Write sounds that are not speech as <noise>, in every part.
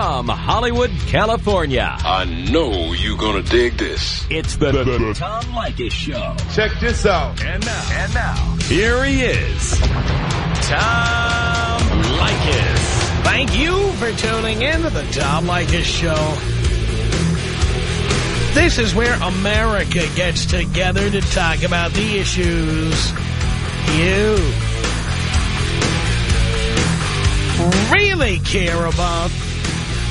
From Hollywood, California. I know you're gonna dig this. It's the, the, the Tom Leykis Show. Check this out. And now, and now, here he is, Tom Leykis. Thank you for tuning in to the Tom Leykis Show. This is where America gets together to talk about the issues you really care about.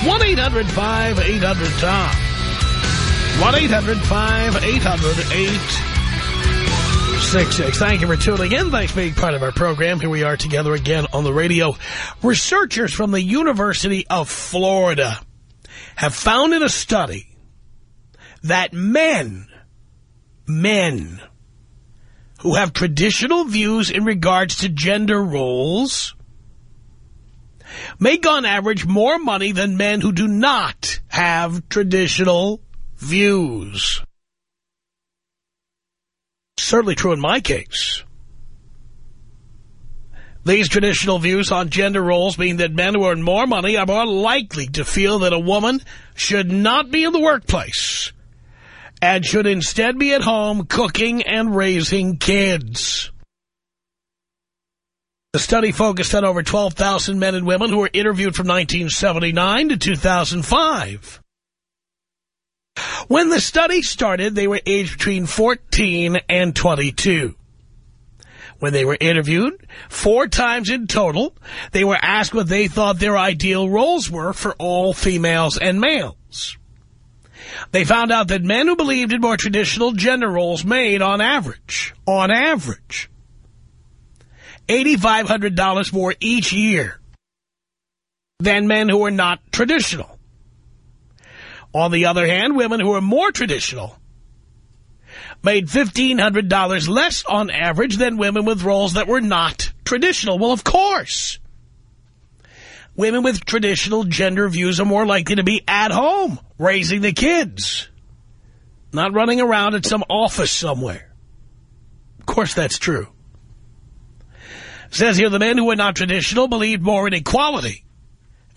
1-800-5800-TOM. 1-800-5800-866. Thank you for tuning in. Thanks for being part of our program. Here we are together again on the radio. Researchers from the University of Florida have found in a study that men, men who have traditional views in regards to gender roles make on average more money than men who do not have traditional views. Certainly true in my case. These traditional views on gender roles mean that men who earn more money are more likely to feel that a woman should not be in the workplace and should instead be at home cooking and raising kids. The study focused on over 12,000 men and women who were interviewed from 1979 to 2005. When the study started, they were aged between 14 and 22. When they were interviewed, four times in total, they were asked what they thought their ideal roles were for all females and males. They found out that men who believed in more traditional gender roles made, on average, on average, $8,500 more each year than men who were not traditional. On the other hand, women who were more traditional made $1,500 less on average than women with roles that were not traditional. Well, of course. Women with traditional gender views are more likely to be at home raising the kids, not running around at some office somewhere. Of course that's true. Says here the men who were not traditional believed more in equality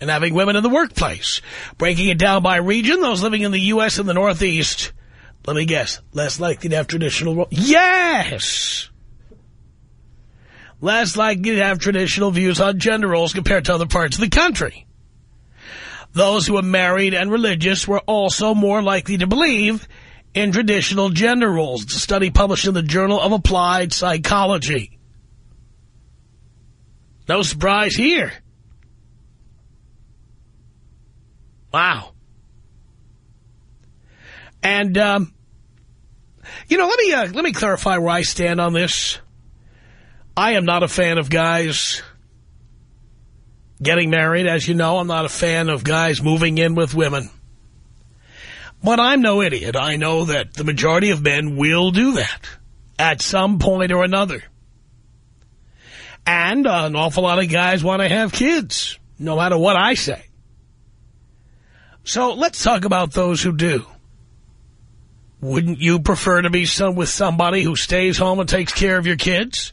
and having women in the workplace. Breaking it down by region, those living in the U.S. and the Northeast, let me guess, less likely to have traditional roles. Yes! Less likely to have traditional views on gender roles compared to other parts of the country. Those who were married and religious were also more likely to believe in traditional gender roles. A study published in the Journal of Applied Psychology. No surprise here. Wow. And, um, you know, let me, uh, let me clarify where I stand on this. I am not a fan of guys getting married. As you know, I'm not a fan of guys moving in with women. But I'm no idiot. I know that the majority of men will do that at some point or another. And uh, an awful lot of guys want to have kids, no matter what I say. So let's talk about those who do. Wouldn't you prefer to be some, with somebody who stays home and takes care of your kids?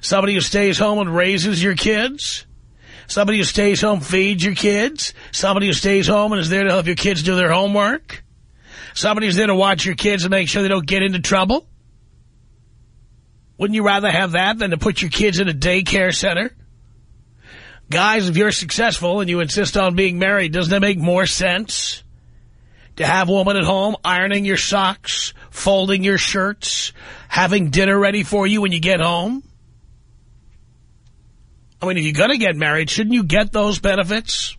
Somebody who stays home and raises your kids? Somebody who stays home feeds your kids? Somebody who stays home and is there to help your kids do their homework? Somebody who's there to watch your kids and make sure they don't get into trouble? Wouldn't you rather have that than to put your kids in a daycare center? Guys, if you're successful and you insist on being married, doesn't it make more sense to have a woman at home ironing your socks, folding your shirts, having dinner ready for you when you get home? I mean, if you're going to get married, shouldn't you get those benefits?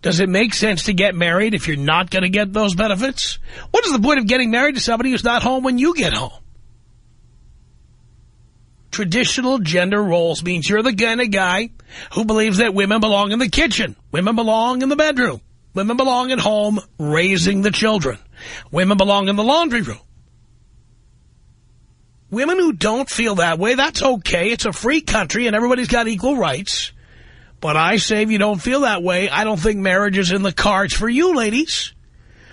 Does it make sense to get married if you're not going to get those benefits? What is the point of getting married to somebody who's not home when you get home? Traditional gender roles means you're the kind of guy who believes that women belong in the kitchen, women belong in the bedroom, women belong at home raising the children, women belong in the laundry room. Women who don't feel that way, that's okay. It's a free country and everybody's got equal rights. But I say if you don't feel that way, I don't think marriage is in the cards for you, ladies.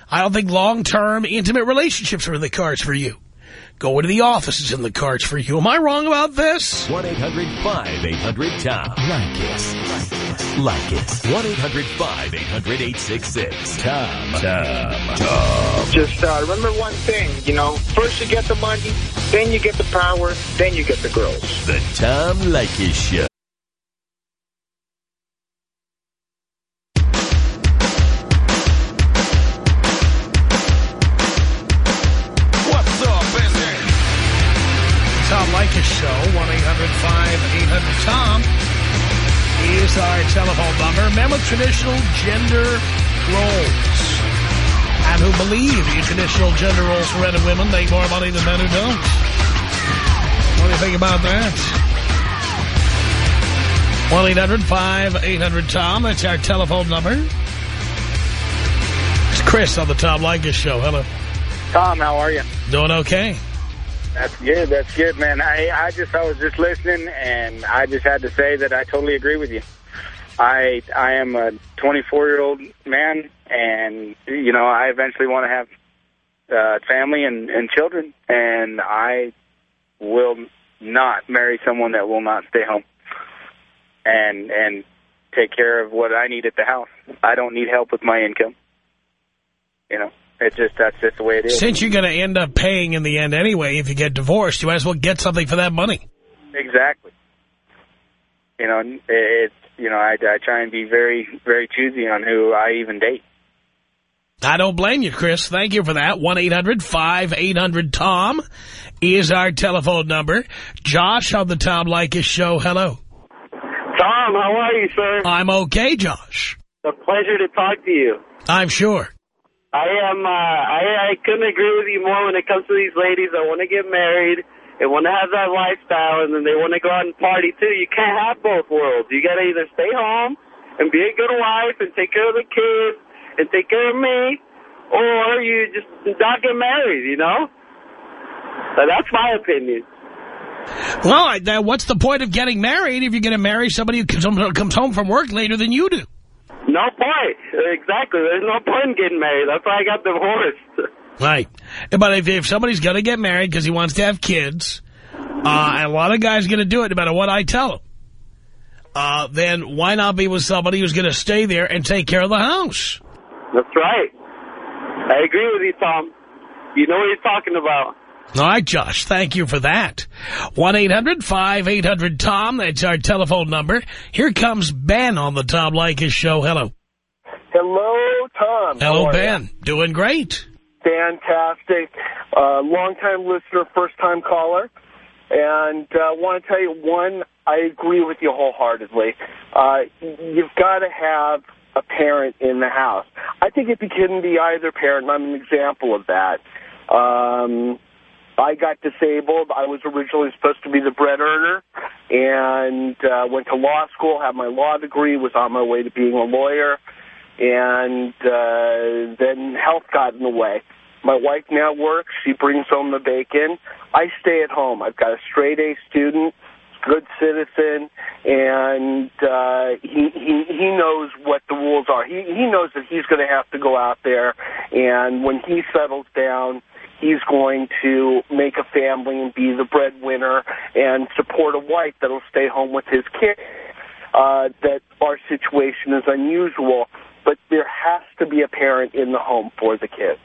I don't think long-term intimate relationships are in the cards for you. Going to the offices is in the cards for you. Am I wrong about this? 1-800-5800-TOM. Like it. Like it. 1-800-5800-866. Tom. Tom. Tom. Just uh, remember one thing, you know, first you get the money, then you get the power, then you get the girls. The Tom Leykis Show. 1-800-5800-TOM is our telephone number. Men with traditional gender roles and who believe in traditional gender roles for men and women make more money than men who don't. What do you think about that? 1-800-5800-TOM. That's our telephone number. It's Chris on the Tom Leykis Show. Hello. Tom, how are you? Doing okay. That's good. That's good, man. I, I just, I was just listening, and I just had to say that I totally agree with you. I, I am a 24-year-old man, and you know, I eventually want to have uh, family and, and children, and I will not marry someone that will not stay home and and take care of what I need at the house. I don't need help with my income. You know. It's just, that's just the way it is. Since you're going to end up paying in the end anyway if you get divorced, you might as well get something for that money. Exactly. You know, it's, you know, I, I try and be very, very choosy on who I even date. I don't blame you, Chris. Thank you for that. 1-800-5800-TOM is our telephone number. Josh on the Tom Leykis Show. Hello. Tom, how are you, sir? I'm okay, Josh. It's a pleasure to talk to you. I'm sure. I am, uh, I, I couldn't agree with you more when it comes to these ladies that want to get married and want to have that lifestyle and then they want to go out and party too. You can't have both worlds. You got to either stay home and be a good wife and take care of the kids and take care of me or you just not get married, you know? So that's my opinion. Well, I, what's the point of getting married if you're going to marry somebody who comes home from work later than you do? No point. Exactly. There's no point in getting married. That's why I got divorced. <laughs> Right. But if, if somebody's going to get married because he wants to have kids, uh, and a lot of guys are going to do it no matter what I tell them, uh, then why not be with somebody who's going to stay there and take care of the house? That's right. I agree with you, Tom. You know what you're talking about. All right, Josh, thank you for that. 1-800-5800-TOM, that's our telephone number. Here comes Ben on the Tom Leykis show. Hello. Hello, Tom. Hello, Ben. ya? Doing great. Fantastic. Uh, long-time listener, first-time caller. And uh, want to tell you, one, I agree with you wholeheartedly. Uh, you've got to have a parent in the house. I think it can be either parent, and I'm an example of that. Um, I got disabled. I was originally supposed to be the bread earner and uh, went to law school, had my law degree, was on my way to being a lawyer, and uh, then health got in the way. My wife now works. She brings home the bacon. I stay at home. I've got a straight-A student, good citizen, and uh, he, he he knows what the rules are. He he knows that he's going to have to go out there, and when he settles down, he's going to make a family and be the breadwinner and support a wife that'll stay home with his kids. Uh, that our situation is unusual, but there has to be a parent in the home for the kids.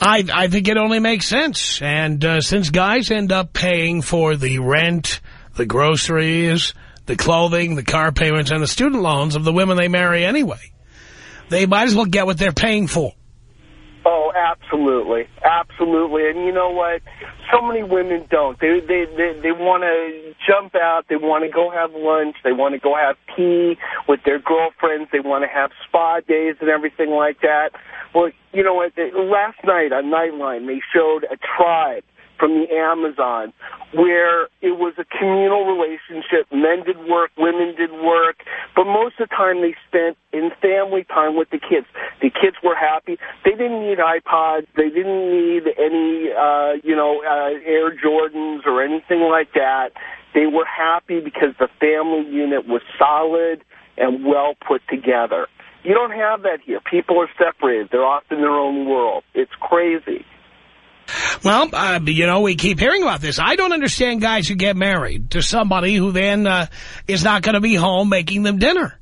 I, I think it only makes sense. And uh, since guys end up paying for the rent, the groceries, the clothing, the car payments, and the student loans of the women they marry anyway, they might as well get what they're paying for. Oh, absolutely, absolutely. And you know what? So many women don't. They they they, they want to jump out. They want to go have lunch. They want to go have tea with their girlfriends. They want to have spa days and everything like that. Well, you know what? Last night on Nightline, they showed a tribe from the Amazon where it was a communal relationship. Men did work, women did work, but most of the time they spent in family time with the kids. The kids were happy. They didn't need iPods. They didn't need any, uh, you know, uh, Air Jordans or anything like that. They were happy because the family unit was solid and well put together. You don't have that here. People are separated. They're off in their own world. It's crazy. Well, uh, you know, we keep hearing about this. I don't understand guys who get married to somebody who then uh, is not going to be home making them dinner,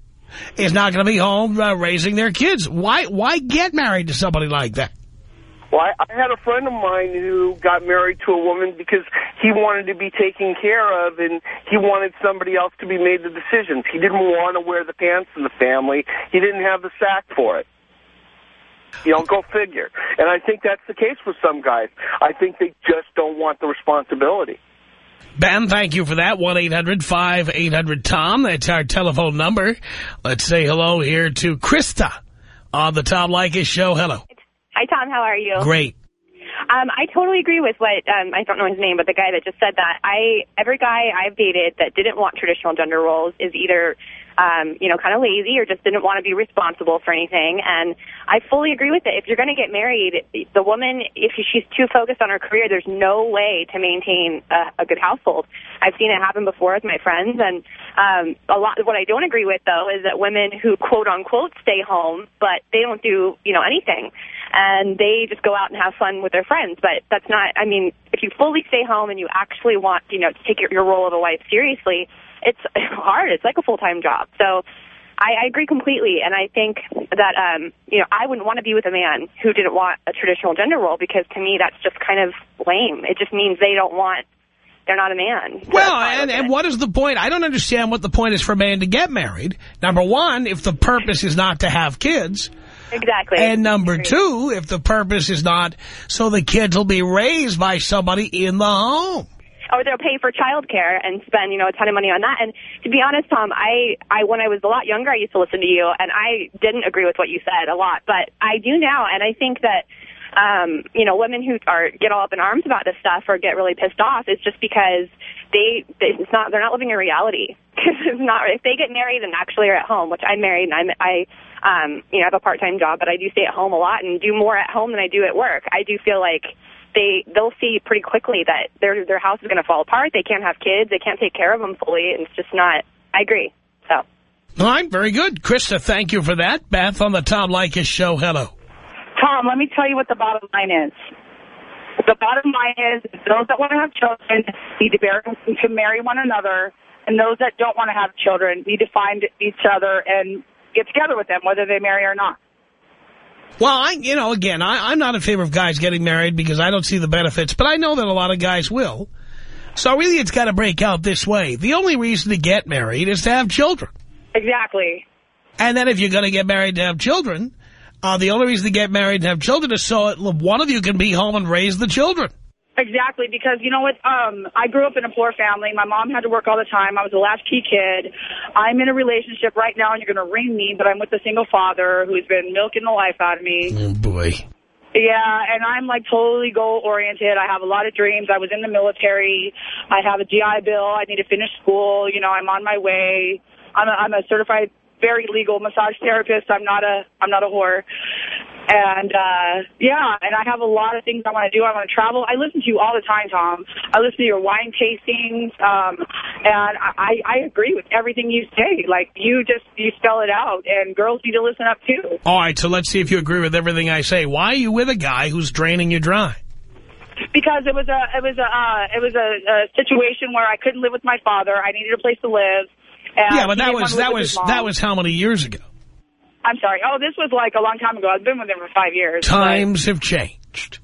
is not going to be home uh, raising their kids. Why, why get married to somebody like that? Well, I, I had a friend of mine who got married to a woman because he wanted to be taken care of and he wanted somebody else to be made the decisions. He didn't want to wear the pants in the family. He didn't have the sack for it. You know, go figure. And I think that's the case with some guys. I think they just don't want the responsibility. Ben, thank you for that. 1-800-5800-TOM. That's our telephone number. Let's say hello here to Krista on the Tom Leykis show. Hello. Hi, Tom. How are you? Great. Um, I totally agree with what, um, I don't know his name, but the guy that just said that. I Every guy I've dated that didn't want traditional gender roles is either um, you know, kind of lazy or just didn't want to be responsible for anything. And I fully agree with it. If you're going to get married, the woman, if she's too focused on her career, there's no way to maintain a, a good household. I've seen it happen before with my friends. And um, a lot. What I don't agree with, though, is that women who quote unquote stay home, but they don't do, you know, anything and they just go out and have fun with their friends. But that's not, I mean, if you fully stay home and you actually want, you know, to take your, your role of a wife seriously, <laughs> it's hard. It's like a full-time job. So I, I agree completely, and I think that um, you know I wouldn't want to be with a man who didn't want a traditional gender role because to me that's just kind of lame. It just means they don't want they're not a man. Well, and, and what is the point? I don't understand what the point is for a man to get married. Number one, if the purpose is not to have kids. Exactly. And number two, if the purpose is not so the kids will be raised by somebody in the home or they'll pay for childcare and spend, you know, a ton of money on that. And to be honest, Tom, I, I, when I was a lot younger, I used to listen to you, and I didn't agree with what you said a lot, but I do now, and I think that, um, you know, women who are get all up in arms about this stuff or get really pissed off is just because they, they it's not they're not living in reality. <laughs> It's not if they get married and actually are at home, which I'm married and I'm I um you know I have a part time job, but I do stay at home a lot and do more at home than I do at work. I do feel like they they'll see pretty quickly that their their house is going to fall apart. They can't have kids. They can't take care of them fully. And it's just not. I agree. So. All right, very good. Krista, thank you for that. Beth on the Tom Leykis show. Hello. Tom, let me tell you what the bottom line is. The bottom line is those that want to have children need to, bear, to marry one another, and those that don't want to have children need to find each other and get together with them, whether they marry or not. Well, I, you know, again, I, I'm not in favor of guys getting married because I don't see the benefits, but I know that a lot of guys will. So really it's got to break out this way. The only reason to get married is to have children. Exactly. And then if you're going to get married to have children, uh, the only reason to get married and have children is so that one of you can be home and raise the children. Exactly, because you know what? Um, I grew up in a poor family. My mom had to work all the time. I was a latchkey kid. I'm in a relationship right now, and you're going to ring me, but I'm with a single father who's been milking the life out of me. Oh, boy. Yeah, and I'm like totally goal-oriented. I have a lot of dreams. I was in the military. I have a GI Bill. I need to finish school. You know, I'm on my way. I'm a, I'm a certified very legal massage therapist. I'm not a I'm not a whore. And, uh, yeah, and I have a lot of things I want to do. I want to travel. I listen to you all the time, Tom. I listen to your wine tastings, um, and I, I agree with everything you say. Like, you just, you spell it out, and girls need to listen up, too. All right, so let's see if you agree with everything I say. Why are you with a guy who's draining you dry? Because it was a, it was a, uh, it was a, a situation where I couldn't live with my father. I needed a place to live. yeah, but that was, that was, that was how many years ago? I'm sorry. Oh, this was like a long time ago. I've been with him for five years. Times have changed.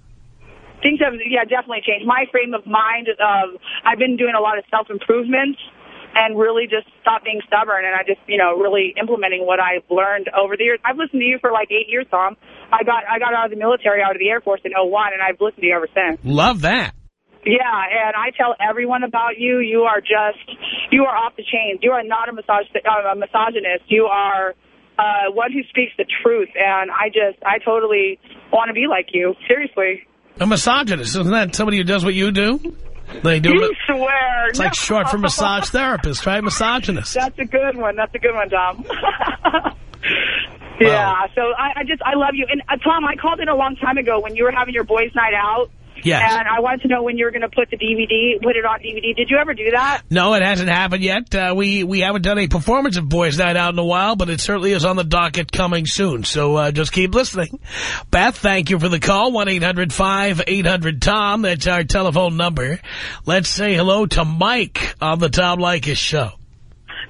Things have, yeah, definitely changed. My frame of mind, uh, I've been doing a lot of self-improvement and really just stop being stubborn. And I just, you know, really implementing what I've learned over the years. I've listened to you for like eight years, Tom. I got I got out of the military, out of the Air Force in 01, and I've listened to you ever since. Love that. Yeah, and I tell everyone about you. You are just, you are off the chains. You are not a, massage, uh, a misogynist. You are uh, one who speaks the truth, and I just, I totally want to be like you. Seriously. A misogynist. Isn't that somebody who does what you do? They do. You swear. It's like short for massage therapist, right? Misogynist. That's a good one. That's a good one, Tom. <laughs> yeah, so I, I just, I love you. And uh, Tom, I called in a long time ago when you were having your boys' night out. Yes. And I wanted to know when you were going to put the DVD, put it on DVD. Did you ever do that? No, it hasn't happened yet. Uh, we we haven't done a performance of Boys Night Out in a while, but it certainly is on the docket coming soon. So uh, just keep listening. Beth, thank you for the call. 1-800-5800-TOM. That's our telephone number. Let's say hello to Mike on the Tom Leykis show.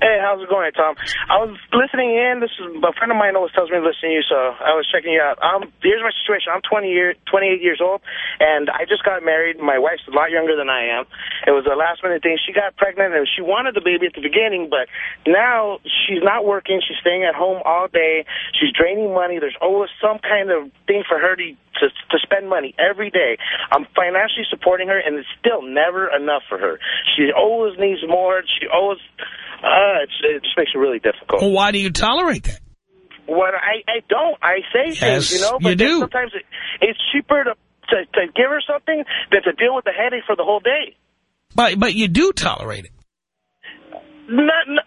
Hey, how's it going, Tom? I was listening in. This is a friend of mine always tells me to listen to you, so I was checking you out. Um, here's my situation. I'm 20 year, 28 years old, and I just got married. My wife's a lot younger than I am. It was a last-minute thing. She got pregnant, and she wanted the baby at the beginning, but now she's not working. She's staying at home all day. She's draining money. There's always some kind of thing for her to to, to spend money every day. I'm financially supporting her, and it's still never enough for her. She always needs more. She always... Uh, Uh, it's, it just makes it really difficult. Well, why do you tolerate that? What I, I don't. I say Yes, things, you know, but you do. sometimes it, it's cheaper to, to to give her something than to deal with the headache for the whole day. But but you do tolerate it. Not, not,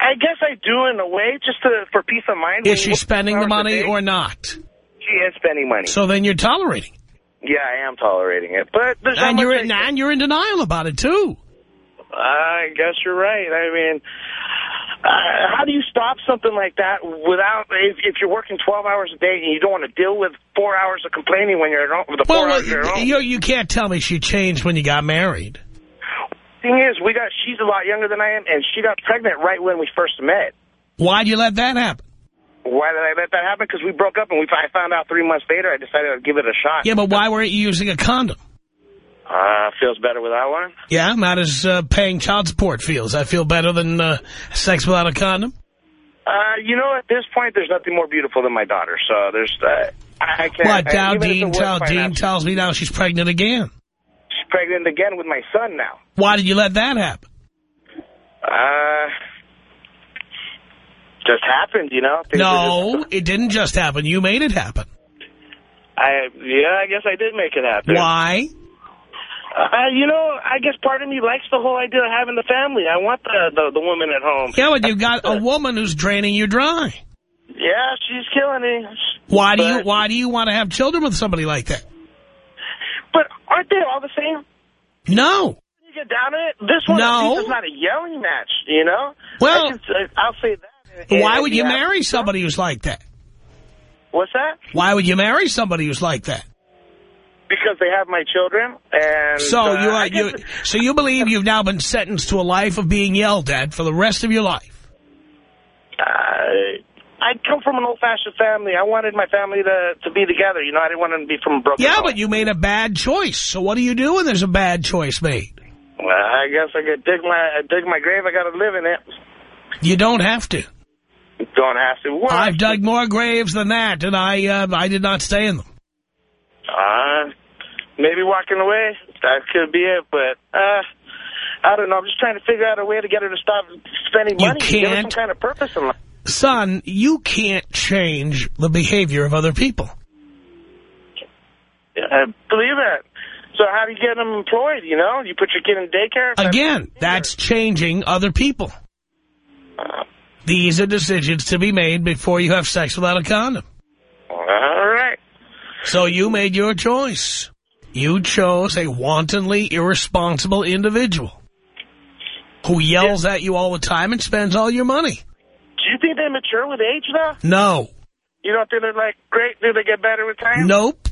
I guess I do in a way, just to, for peace of mind. Is she spending the money or not? She is spending money. So then you're tolerating. it. yeah, I am tolerating it, but there's And you're, in, and you're in denial about it, too. I guess you're right. I mean, uh, how do you stop something like that without, if, if you're working 12 hours a day and you don't want to deal with four hours of complaining when you're at home, the four Well, hours you're at home? you, you can't tell me she changed when you got married. thing is, we got, she's a lot younger than I am, and she got pregnant right when we first met. Why'd you let that happen? Why did I let that happen? Because we broke up, and we I found out three months later. I decided I'd give it a shot. Yeah, but why weren't you using a condom? Uh, feels better without one. Yeah, not as uh, paying child support feels. I feel better than uh, sex without a condom. Uh, you know, at this point, there's nothing more beautiful than my daughter. So there's, uh, I can't. What, Dow even if it Dean, tell, Dean tells me now she's pregnant again. She's pregnant again with my son now. Why did you let that happen? Uh, just happened, you know. Things No, just- it didn't just happen. You made it happen. I yeah, I guess I did make it happen. Why? Uh, you know, I guess part of me likes the whole idea of having the family. I want the the, the woman at home. Yeah, but you've got a woman who's draining you dry. Yeah, she's killing me. Why do you Why do you want to have children with somebody like that? But aren't they all the same? No. You get down to it. This one No. is not a yelling match. You know. Well- I can, I'll say that. And- Why would you yeah. marry somebody who's like that? What's that? Why would you marry somebody who's like that? Because they have my children, and So uh, you are you so you believe you've now been sentenced to a life of being yelled at for the rest of your life. Uh, I come from an old-fashioned family. I wanted my family to to be together. You know, I didn't want them to be from a broken. Yeah, home. but you made a bad choice. So what do you do when there's a bad choice made? Well, I guess I could dig my I dig my grave. I got to live in it. You don't have to. Don't have to. Well, I've dug more graves than that, and I uh, I did not stay in them. Uh, maybe walking away. That could be it, but uh, I don't know. I'm just trying to figure out a way to get her to stop spending You money. Give her some can't. kind of purpose in life. Son, you can't change the behavior of other people. I believe that. So how do you get them employed, you know? You put your kid in daycare? Again, that's changing other people. These are decisions to be made before you have sex without a condom. All right. So you made your choice. You chose a wantonly irresponsible individual who yells at you all the time and spends all your money. Do you think they mature with age, though? No. You don't think they're, like, great? Do they get better with time? Nope.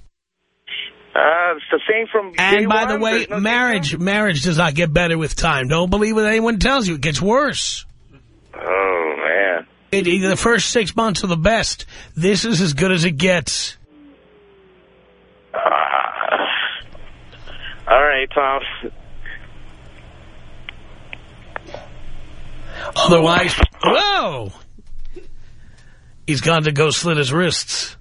Uh, it's the same from day And by the way, no marriage marriage does not get better with time. Don't believe what anyone tells you. It gets worse. Oh, man. It- the first six months are the best. This is as good as it gets. Uh, <laughs> all right, Tom. Otherwise, whoa! He's gone to go slit his wrists.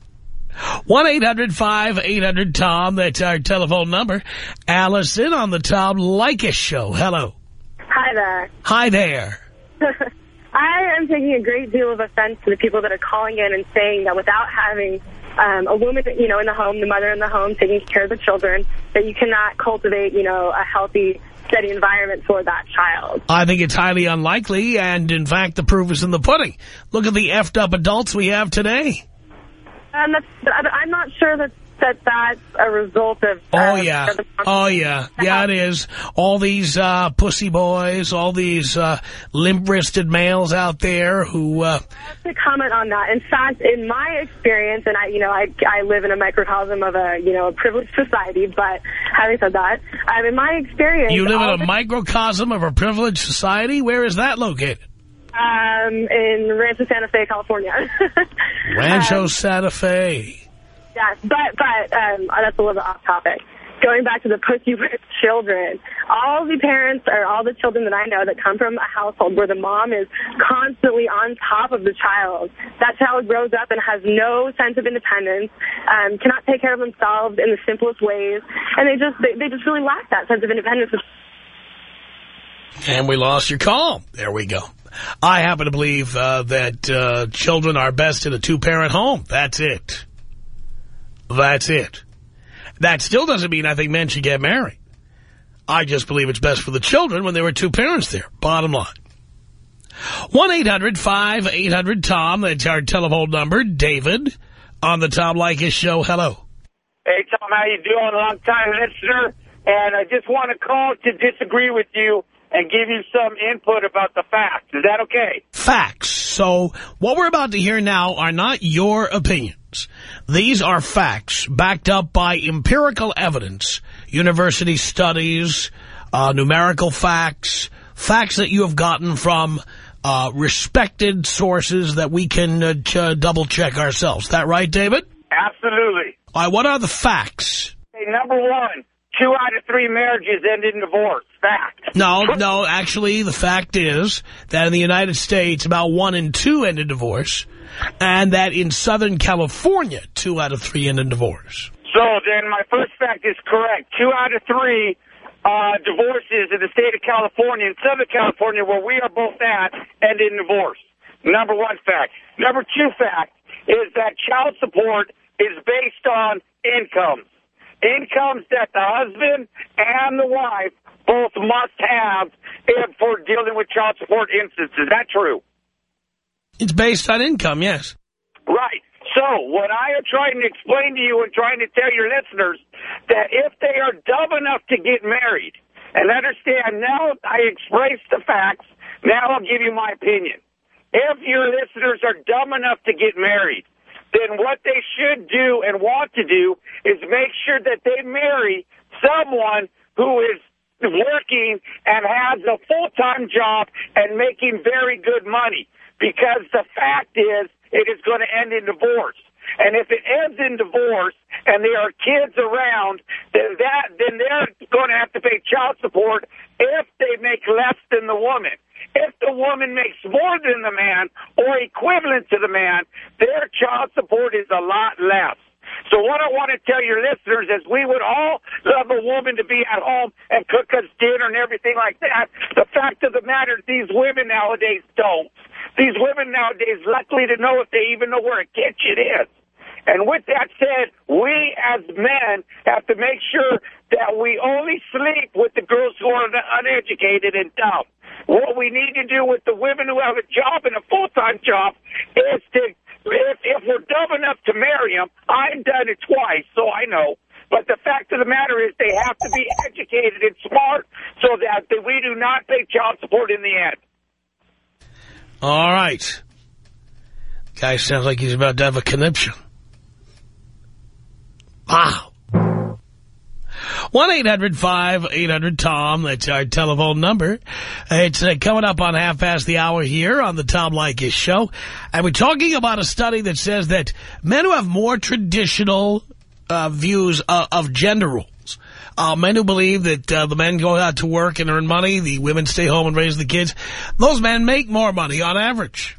1-800-5800-TOM. That's our telephone number. Allison on the Tom Leykis show. Hello. Hi there. Hi there. <laughs> I am taking a great deal of offense to the people that are calling in and saying that without having um, a woman, you know, in the home, the mother in the home, taking care of the children, that you cannot cultivate, you know, a healthy, steady environment for that child. I think it's highly unlikely, and in fact, the proof is in the pudding. Look at the effed up adults we have today. And that's, I'm not sure that that that's a result of... Oh, uh, yeah. Oh, yeah. Yeah, it is. All these uh, pussy boys, all these uh, limp-wristed males out there who... Uh, to comment on that. In fact, in my experience, and I, you know, I, I live in a microcosm of a, you know, a privileged society, but having said that, um, in my experience... You live in a microcosm of a privileged society? Where is that located? Um, in Rancho Santa Fe, California. <laughs> Rancho Um, Santa Fe. Yes, but but um, that's a little off topic. Going back to the pussy whipped children, all the parents or all the children that I know that come from a household where the mom is constantly on top of the child, that child grows up and has no sense of independence, um, cannot take care of themselves in the simplest ways, and they just they, they just really lack that sense of independence. And we lost your call. There we go. I happen to believe uh, that uh, children are best in a two-parent home. That's it. That's it. That still doesn't mean I think men should get married. I just believe it's best for the children when there are two parents there. Bottom line. 1-800-5800-TOM. That's our telephone number. David on the Tom Leykis show. Hello. Hey, Tom, how you doing? Long time listener. And I just want to call to disagree with you and give you some input about the facts. Is that okay? Facts. So what we're about to hear now are not your opinions. These are facts backed up by empirical evidence, university studies, uh, numerical facts, facts that you have gotten from uh, respected sources that we can uh, double check ourselves. Is that right, David? Absolutely. All right, what are the facts? Hey, number one, two out of three marriages end in divorce. Fact. <laughs> No, no, actually, the fact is that in the United States, about one in two end in divorce, and that in Southern California, two out of three end in divorce. So then my first fact is correct. Two out of three uh, divorces in the state of California in Southern California, where we are both at, end in divorce. Number one fact. Number two fact is that child support is based on incomes. Incomes that the husband and the wife both must have for dealing with child support instances. Is that true? It's based on income, yes. Right. So what I am trying to explain to you and trying to tell your listeners that if they are dumb enough to get married and understand now I express the facts, now I'll give you my opinion. If your listeners are dumb enough to get married, then what they should do and want to do is make sure that they marry someone who is working and has a full-time job and making very good money. Because the fact is, it is going to end in divorce. And if it ends in divorce and there are kids around, then that then they're going to have to pay child support if they make less than the woman. If the woman makes more than the man or equivalent to the man, their child support is a lot less. So what I want to tell your listeners is we would all love a woman to be at home and cook us dinner and everything like that. The fact of the matter is these women nowadays don't. These women nowadays luckily to know if they even know where a kitchen is. And with that said, we as men have to make sure that we only sleep with the girls who are uneducated and dumb. What we need to do with the women who have a job and a full-time job is to, if, if we're dumb enough to marry them, I've done it twice, so I know. But the fact of the matter is they have to be educated and smart so that we do not pay child support in the end. All right. Guy sounds like he's about to have a conniption. Wow. 1-800-5800-TOM. That's our telephone number. It's uh, coming up on half past the hour here on the Tom Leykis Show. And we're talking about a study that says that men who have more traditional uh, views uh, of gender roles, uh, men who believe that uh, the men go out to work and earn money, the women stay home and raise the kids, those men make more money on average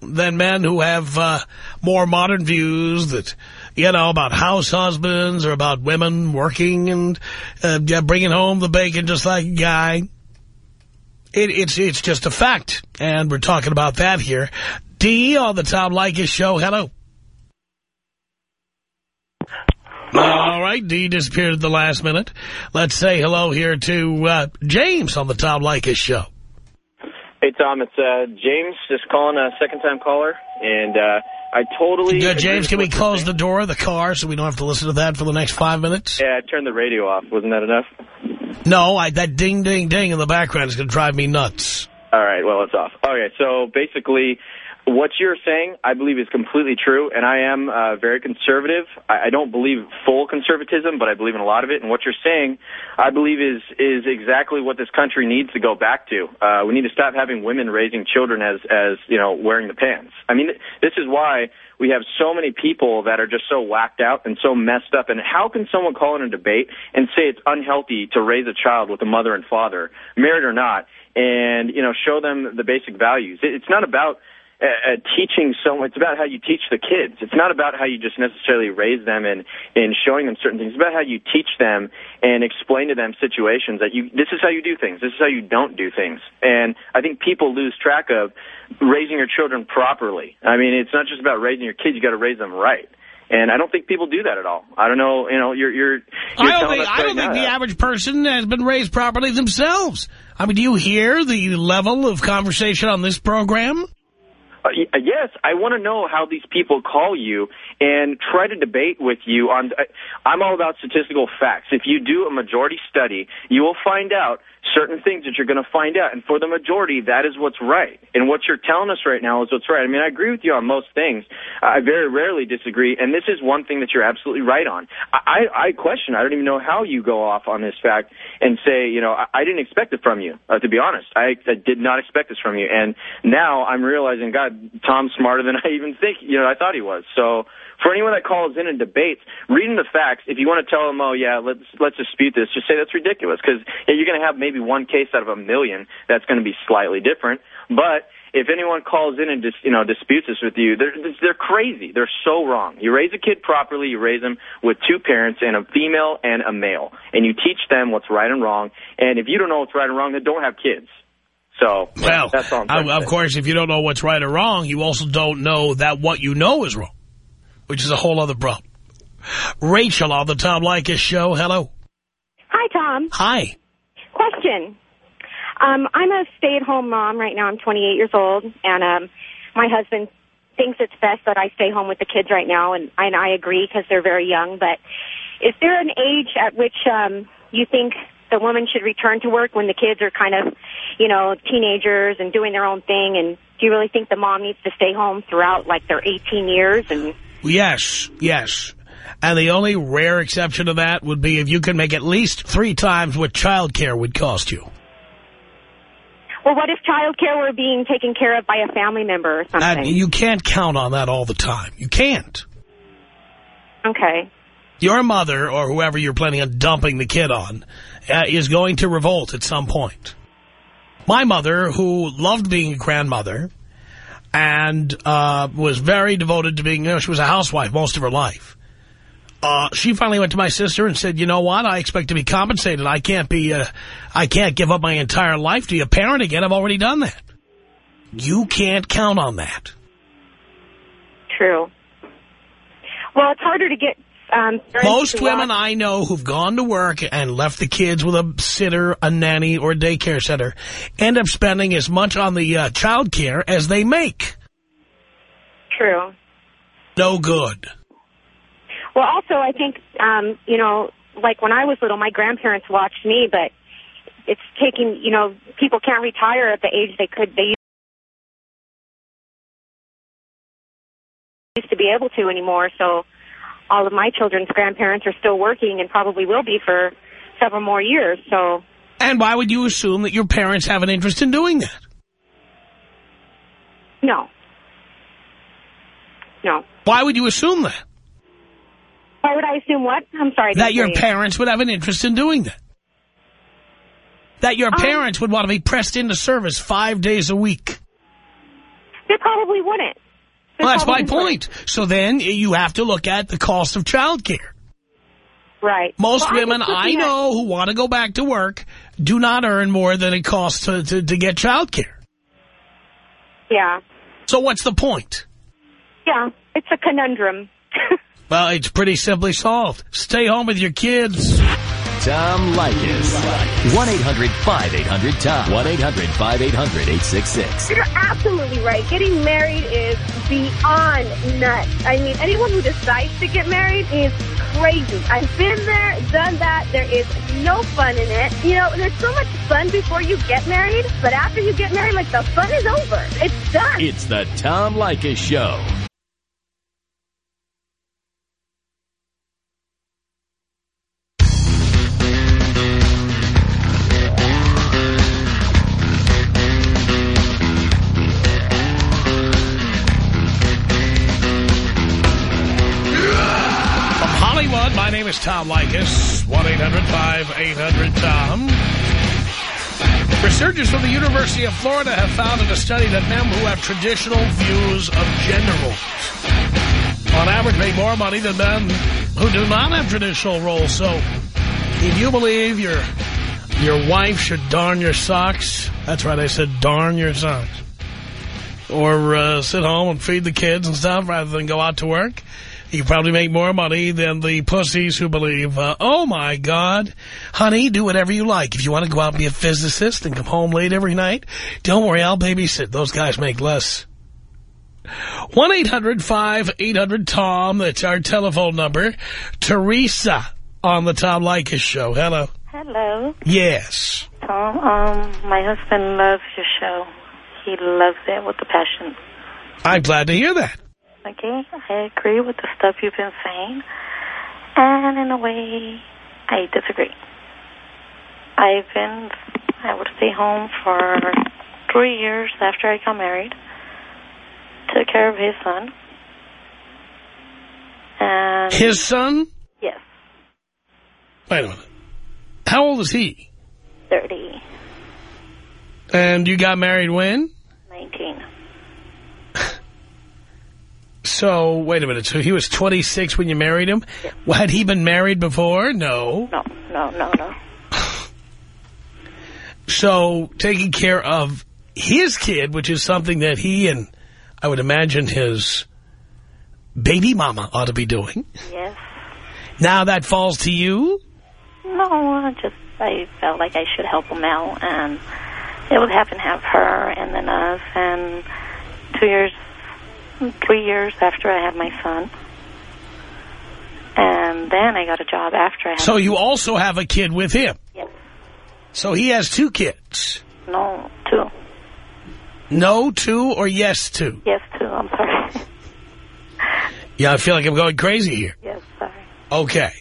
than men who have uh, more modern views that, you know, about house husbands or about women working and uh, bringing home the bacon just like a guy. It, it's it's just a fact, and we're talking about that here. D on the Tom Leykis show. Hello. All right, Dee disappeared at the last minute. Let's say hello here to uh, James on the Tom Leykis show. Hey, Tom, it's uh, James, just calling a second-time caller, and uh, I totally... Agree James, can we close the door of the car so we don't have to listen to that for the next five minutes? Yeah, I turned the radio off. Wasn't that enough? No, I, that ding, ding, ding in the background is going to drive me nuts. All right, well, it's off. Okay, so basically, what you're saying, I believe, is completely true, and I am uh, very conservative. I, I don't believe full conservatism, but I believe in a lot of it. And what you're saying, I believe, is is exactly what this country needs to go back to. Uh, we need to stop having women raising children as as you know wearing the pants. I mean, this is why we have so many people that are just so whacked out and so messed up. And how can someone call in a debate and say it's unhealthy to raise a child with a mother and father, married or not, and you know show them the basic values? It, it's not about uh, uh, teaching someone. It's about how you teach the kids. It's not about how you just necessarily raise them and and showing them certain things. It's about how you teach them and explain to them situations that you. This is how you do things. This is how you don't do things. And I think people lose track of raising your children properly. I mean, it's not just about raising your kids. You got to raise them right. And I don't think people do that at all. I don't know. You know, you're you're. you're I don't think, I don't think the that. average person has been raised properly themselves. I mean, do you hear the level of conversation on this program? Uh, uh, yes, I want to know how these people call you and try to debate with you on. I- I'm all about statistical facts. If you do a majority study, you will find out certain things that you're going to find out, and for the majority, that is what's right. And what you're telling us right now is what's right. I mean, I agree with you on most things. I very rarely disagree, and this is one thing that you're absolutely right on. I, I, I question. I don't even know how you go off on this fact and say, you know, I, I didn't expect it from you. Uh, to be honest, I, I did not expect this from you, and now I'm realizing, God, Tom's smarter than <laughs> I even think. You know, I thought he was. So for anyone that calls in and debates, reading the facts, if you want to tell them, oh yeah, let's let's dispute this, just say that's ridiculous because yeah, you're going to have maybe one case out of a million that's going to be slightly different. But if anyone calls in and dis, you know disputes this with you, they're they're crazy. They're so wrong. You raise a kid properly. You raise them with two parents and a female and a male, and you teach them what's right and wrong. And if you don't know what's right and wrong, then don't have kids. So Well, that's all I'm trying of to of say. course, if you don't know what's right or wrong, you also don't know that what you know is wrong, which is a whole other problem. Rachel on the Tom Leykis show. Hello. Hi, Tom. Hi. Question. Um, I'm a stay-at-home mom right now. I'm 28 years old, and um, my husband thinks it's best that I stay home with the kids right now, and, and I agree because they're very young. But is there an age at which um, you think the woman should return to work when the kids are kind of, you know, teenagers and doing their own thing? And do you really think the mom needs to stay home throughout, like, their 18 years? And Yes, yes. And the only rare exception to that would be if you can make at least three times what child care would cost you. well, what if child care were being taken care of by a family member or something? And you can't count on that all the time. You can't. okay. Your mother, or whoever you're planning on dumping the kid on, uh, is going to revolt at some point. My mother, who loved being a grandmother and uh, was very devoted to being, you know, she was a housewife most of her life. Uh, she finally went to my sister and said, you know what, I expect to be compensated. I can't be, uh, I can't give up my entire life to be a parent again. I've already done that. You can't count on that. True. Well, it's harder to get. Um, Most women I know who've gone to work and left the kids with a sitter, a nanny, or a daycare center end up spending as much on the uh, child care as they make. True. No good. Well, also, I think, um, you know, like when I was little, my grandparents watched me, but it's taking, you know, people can't retire at the age they could, they used to be able to anymore. So all of my children's grandparents are still working and probably will be for several more years. So, And why would you assume that your parents have an interest in doing that? no. No. Why would you assume that? Why would I assume what? I'm sorry. That your you. parents would have an interest in doing that? That your Um, parents would want to be pressed into service five days a week? They probably wouldn't. Well, that's my point. So then you have to look at the cost of child care. Right. Most Well, women I know who want to go back to work do not earn more than it costs to, to, to get child care. Yeah. So what's the point? Yeah. It's a conundrum. <laughs> Well, it's pretty simply solved. Stay home with your kids. Tom Leykis. 1-800-5800-TOM. 1-800-5800-866. You're absolutely right. Getting married is beyond nuts. I mean, anyone who decides to get married is crazy. I've been there, done that. There is no fun in it. You know, there's so much fun before you get married, but after you get married, like, the fun is over. It's done. It's the Tom Leykis Show. University of Florida have found in a study that men who have traditional views of gender roles. On average make more money than men who do not have traditional roles. So if you believe your your wife should darn your socks, that's right, I said darn your socks, or uh, sit home and feed the kids and stuff rather than go out to work, you probably make more money than the pussies who believe, uh, oh, my God, honey, do whatever you like. If you want to go out and be a physicist and come home late every night, don't worry, I'll babysit. Those guys make less. 1-800-5800-TOM. That's our telephone number. Teresa on the Tom Leykis Show. Hello. Hello, Yes. Tom. Um, my husband loves your show. He loves it with a passion. I'm glad to hear that. Okay, I agree with the stuff you've been saying, and in a way, I disagree. I've been, I would stay home for three years after I got married, took care of his son, and His son? yes, Wait a minute. How old is he? thirty, And you got married when? nineteen. So, wait a minute. So he was 26 when you married him? Well, had he been married before? No. No, no, no, no. <sighs> So, taking care of his kid, which is something that he and I would imagine his baby mama ought to be doing. Yes. Now that falls to you? No, I just I felt like I should help him out, and it would have to have her and then us. And two years, three years after I had my son, and then I got a job after I had. So you also have a kid with him? Yes. So he has two kids? No, two. No, two, or yes, two? Yes, two. I'm sorry. <laughs> Yeah, I feel like I'm going crazy here. yes, sorry. Okay.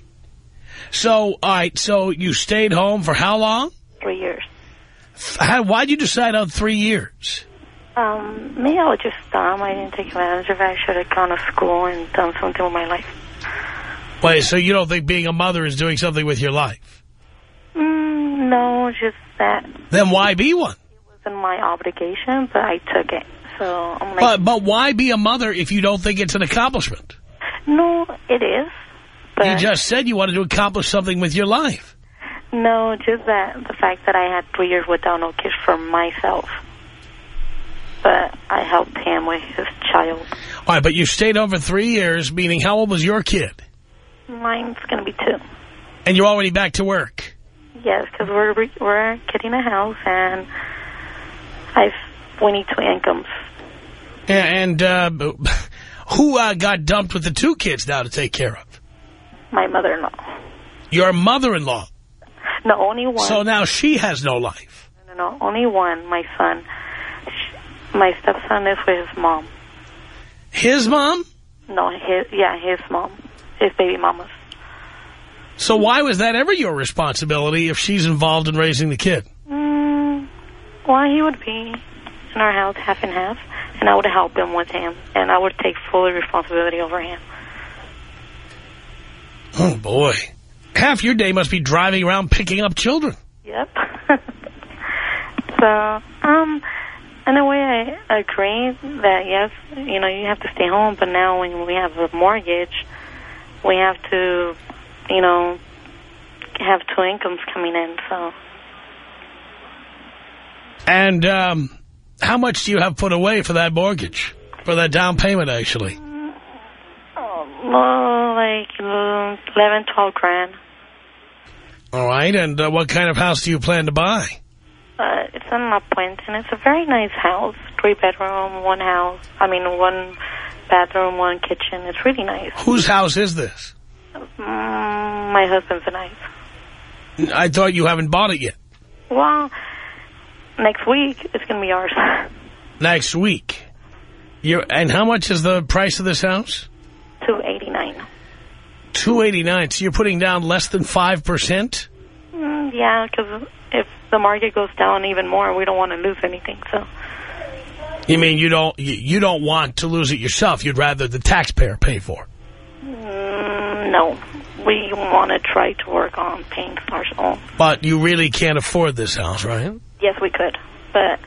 So, all right, so you stayed home for how long? Three years. How, why'd you decide on three years? Um, maybe I was just dumb. I didn't take advantage of it. I should have gone to school and done something with my life. Wait, so you don't think being a mother is doing something with your life? Mm, no, just that Then why be one? It wasn't my obligation, but I took it. So I'm like, But, but why be a mother if you don't think it's an accomplishment? no, it is. But You just said you wanted to accomplish something with your life. no, just that the fact that I had three years without no kids for myself. But I helped him with his child. All right, but you stayed over three years, meaning how old was your kid? Mine's gonna be two. And you're already back to work. Yes, because we're we're getting a house and I've we need two incomes. And uh, <laughs> who uh, got dumped with the two kids now to take care of? My mother-in-law. Your mother-in-law. No, only one. So now she has no life. No, no, only one. My son. My stepson is with his mom. His mom? No, his yeah, his mom, his baby mama's. So why was that ever your responsibility if she's involved in raising the kid? Mm, well, he would be in our house half and half, and I would help him with him, and I would take full responsibility over him. Oh, boy. Half your day must be driving around picking up children. Yep. <laughs> so, um, in a way, I agree that yes, you know, you have to stay home. But now, when we have a mortgage, we have to, you know, have two incomes coming in. So, And um, how much do you have put away for that mortgage? For that down payment, actually? oh, well, like eleven, twelve grand. All right, and uh, what kind of house do you plan to buy? Uh, it's in La Puente, and it's a very nice house. Three bedroom, one house. I mean, one bathroom, one kitchen. It's really nice. Whose house is this? Mm, my husband's and I. I thought you haven't bought it yet. Well, next week it's going to be ours. <laughs> Next week. you and how much is the price of this house? 289 289 So you're putting down less than 5%? mm, Yeah, because if the market goes down even more, we don't want to lose anything. So You mean you don't you, don't want to lose it yourself? You'd rather the taxpayer pay for it. mm, no, we want to try to work on paying our own. But you really can't afford this house, right? Yes, we could, but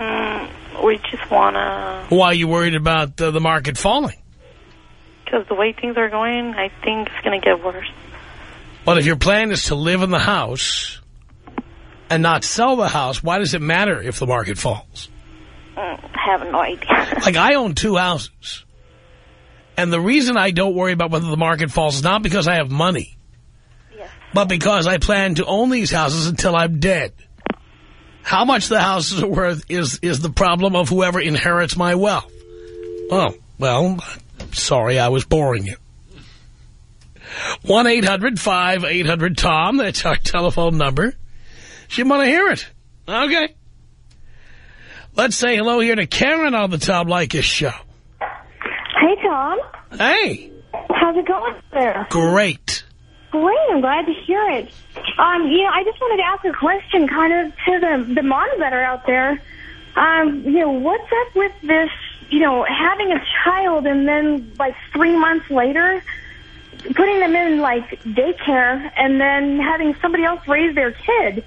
mm, we just want to, Why are you worried about uh, the market falling? because the way things are going, I think it's going to get worse. But if your plan is to live in the house and not sell the house, why does it matter if the market falls? Mm, I have no idea. <laughs> Like, I own two houses. And the reason I don't worry about whether the market falls is not because I have money, Yes. but because I plan to own these houses until I'm dead. How much the houses are worth is, is the problem of whoever inherits my wealth. Oh, well, sorry I was boring you. 1-800-5800-TOM. That's our telephone number. You want to hear it. Okay. Let's say hello here to Karen on the Tom Leykis show. Hey, Tom. Hey. How's it going there? Great. Great. I'm glad to hear it. Um, you know, I just wanted to ask a question kind of to the, the moms that are out there. Um, you know, what's up with this, you know, having a child and then, like, three months later, putting them in, like, daycare and then having somebody else raise their kid?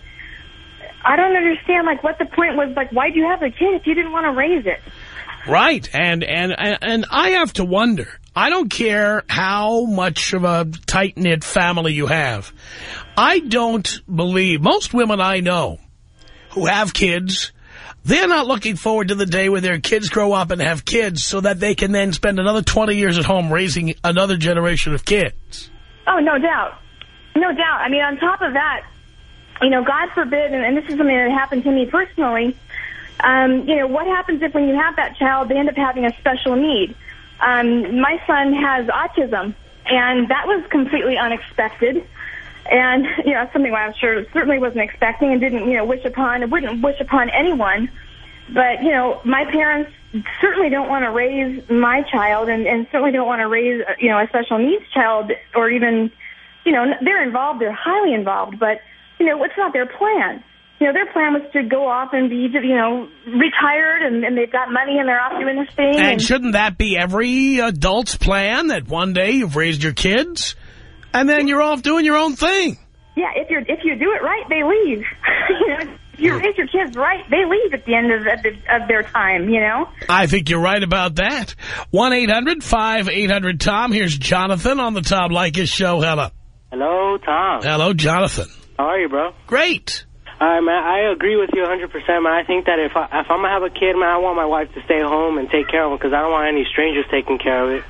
I don't understand, like, what the point was. Like, why'd you have a kid if you didn't want to raise it? Right. And, and, and I have to wonder. I don't care how much of a tight-knit family you have. I don't believe, most women I know who have kids, they're not looking forward to the day where their kids grow up and have kids so that they can then spend another 20 years at home raising another generation of kids. Oh, no doubt. No doubt. I mean, on top of that, you know, God forbid, and, and this is something that happened to me personally, um, you know, what happens if when you have that child, they end up having a special need? Um, my son has autism, and that was completely unexpected. And, you know, something I was sure certainly wasn't expecting and didn't, you know, wish upon, wouldn't wish upon anyone. But, you know, my parents certainly don't want to raise my child and, and certainly don't want to raise, uh, you know, a special needs child or even, you know, they're involved, they're highly involved, but, you know, it's not their plan. You know, their plan was to go off and be, you know, retired and, and they've got money and they're off doing this thing. And shouldn't that be every adult's plan that one day you've raised your kids and then you're off doing your own thing? Yeah, if you're if you do it right, they leave. <laughs> you know, if you raise your kids right, they leave at the end of of, the, of their time. You know. I think you're right about that. 1-800-5800-TOM. Here's Jonathan on the Tom Leykis show. Hello. Hello, Tom. Hello, Jonathan. How are you, bro? Great. All right, man. I agree with you 100%, man. I think that if, I, if I'm going to have a kid, man, I want my wife to stay home and take care of him because I don't want any strangers taking care of it.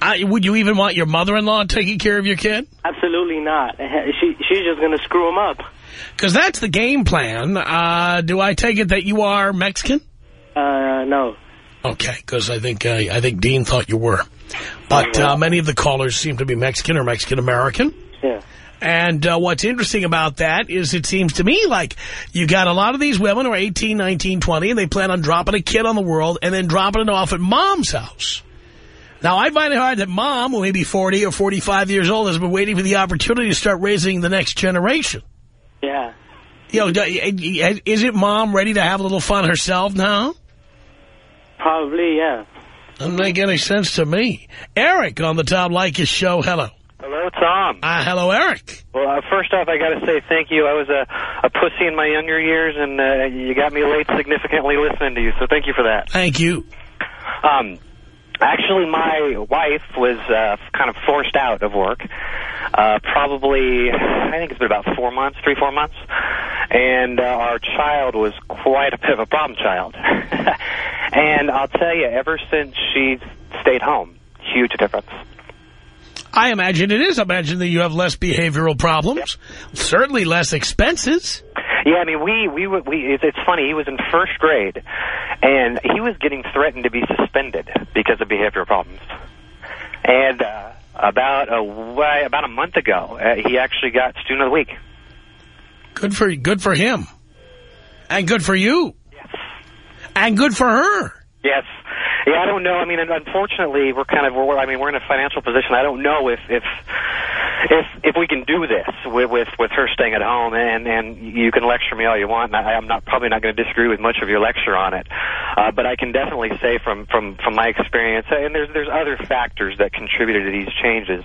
I, would you even want your mother-in-law taking care of your kid? Absolutely not. She She's just going to screw him up. Because that's the game plan. Uh, do I take it that you are Mexican? Uh, no. Okay, because I think uh, I think Dean thought you were. But uh, many of the callers seem to be Mexican or Mexican-American. And uh, what's interesting about that is it seems to me like you got a lot of these women who are 18, 19, 20, and they plan on dropping a kid on the world and then dropping it off at mom's house. Now, I find it hard that mom, who may be 40 or 45 years old, has been waiting for the opportunity to start raising the next generation. Yeah. You know, is it mom ready to have a little fun herself now? Probably, yeah. Doesn't make any sense to me. Eric on the Tom Leykis show. Hello. Hello, Tom. Uh, hello, Eric. Well, uh, first off, I got to say thank you. I was a, a pussy in my younger years, and uh, you got me late significantly listening to you, so thank you for that. Thank you. Um, actually, my wife was uh, kind of forced out of work. Uh, probably, I think it's been about four months, three, four months. And uh, our child was quite a bit of a problem child. <laughs> and I'll tell you, ever since she stayed home, huge difference. I imagine it is. I imagine that you have less behavioral problems, certainly less expenses. Yeah, I mean, we we we. It's, funny. He was in first grade, and he was getting threatened to be suspended because of behavioral problems. And uh, about a why- about a month ago, uh, he actually got student of the week. Good for good for him, and good for you, and good for her. Yes. Yeah, I don't know. I mean, unfortunately, we're kind of, we're, I mean, we're in a financial position. I don't know if if if if we can do this with with, with her staying at home. And and you can lecture me all you want. And I, I'm not probably not going to disagree with much of your lecture on it. Uh, but I can definitely say from from from my experience, and there's there's other factors that contributed to these changes.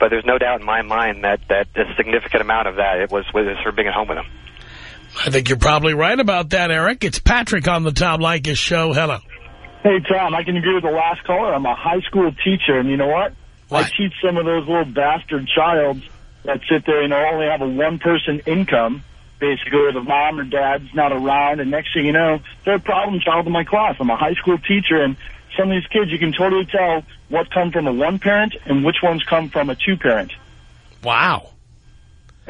But there's no doubt in my mind that that a significant amount of that it was was her being at home with him. I think you're probably right about that, Eric. It's Patrick on the Tom Leykis show. Hello. Hey, Tom, I can agree with the last caller. I'm a high school teacher, and you know what? I teach some of those little bastard childs that sit there, you know, only have a one-person income, basically, where the mom or dad's not around, and next thing you know, they're a problem child in my class. I'm a high school teacher, and some of these kids, you can totally tell what come from a one-parent and which ones come from a two-parent. Wow.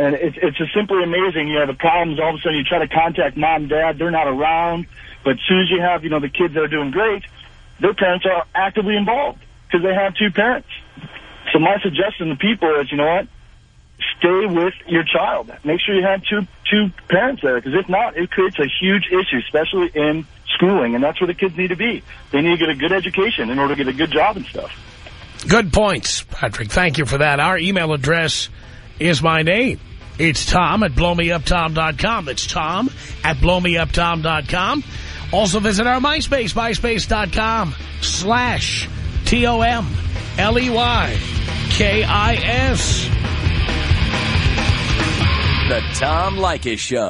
And it's it's just simply amazing. You know, the problems, all of a sudden you try to contact mom, dad, they're not around. But as soon as you have, you know, the kids that are doing great, their parents are actively involved because they have two parents. So my suggestion to people is, you know what? Stay with your child. Make sure you have two two parents there because if not, it creates a huge issue, especially in schooling. And that's where the kids need to be. They need to get a good education in order to get a good job and stuff. Good points, Patrick. Thank you for that. Our email address is my name. It's Tom at blowmeuptom.com. It's Tom at blowmeuptom.com. Also visit our MySpace, myspace.com slash T-O-M-L-E-Y-K-I-S. The Tom Leykis Show.